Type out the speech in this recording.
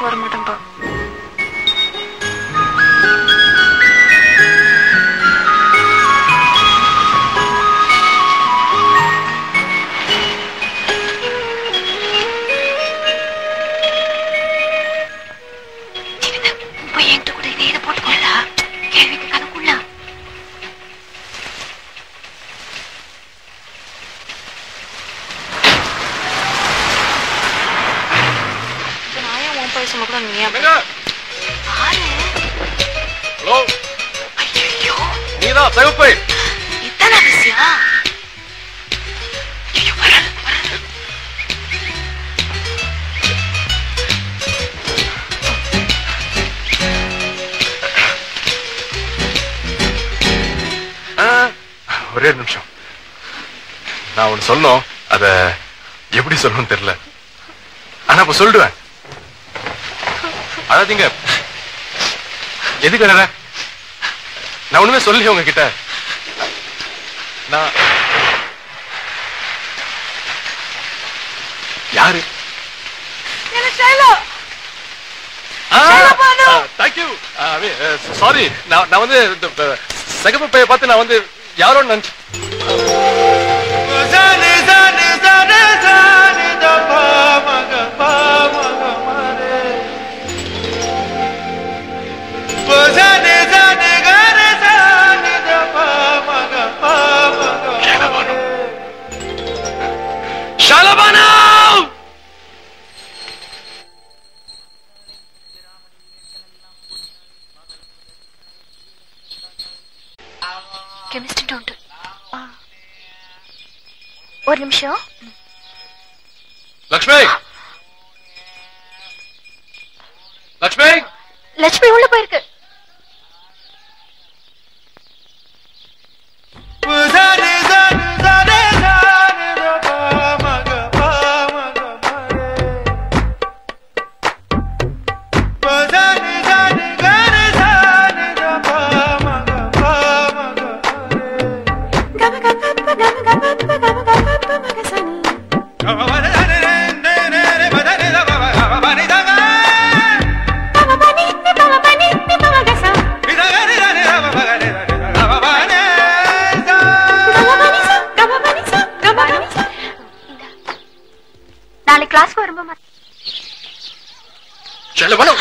எனக்கு வர மாட்டேன்பா போய் என்கிட்ட கூட இதே இதை போட்டுக்கொள்ளா கேள்விக்கு கணக்குள்ளா கூட நீ ஹலோ ஐயோ நீதான் சிவப்பு இத்தனை ஆ, ஒரே நிமிஷம். நான் ஒண்ணு சொல்லணும். அத எப்படி சொல்லணும்னு தெரியல. ஆனா இப்ப சொல்லிடுவேன் அதாதீங்க எதுக்கு அழற? நான் ஒண்ணுமே சொல்லி உங்ககிட்ட. நான் யாரு? தேங்க்யூ சாரி நான் நான் வந்து சிகப்பு பைய பார்த்து நான் வந்து யாரோ நினைச்சு ஷாலபானா கெமிஸ்ட்ரி டோன்ட் ஒரு நிமிஷம் லக்ஷ்மி லக்ஷ்மி லட்சுமி உள்ள போயிருக்கு கிளாஸ்க்கு வரும்போது ஷாலபானா